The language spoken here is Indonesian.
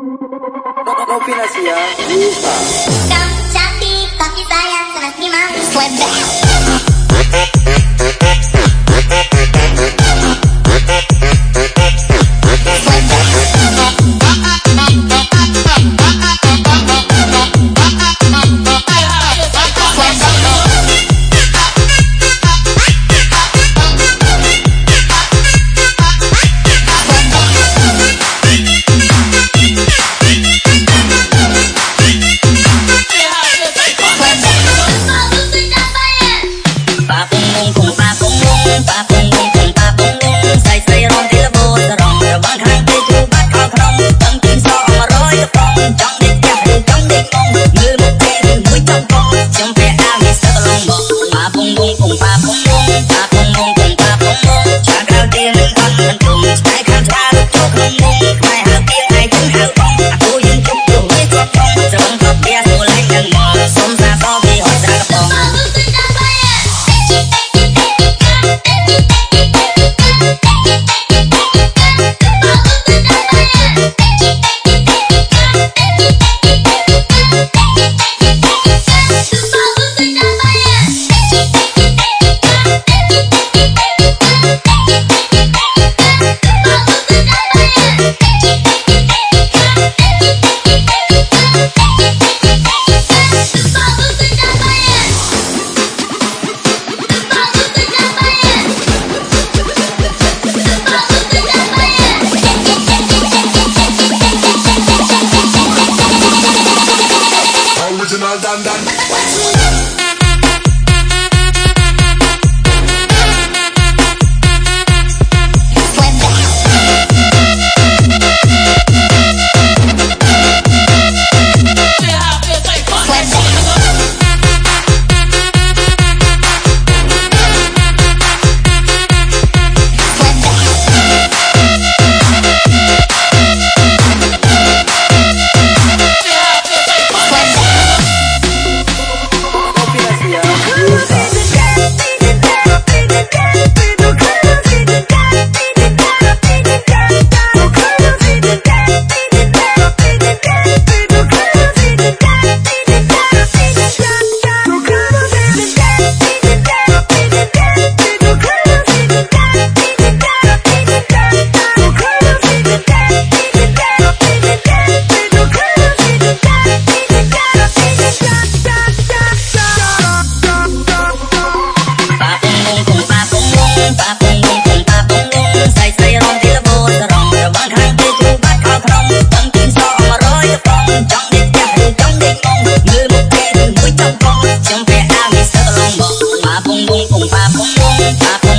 Kombinasi ya. Lupa Kamu cantik tapi sayang Slam Aku mungkin tak than that. I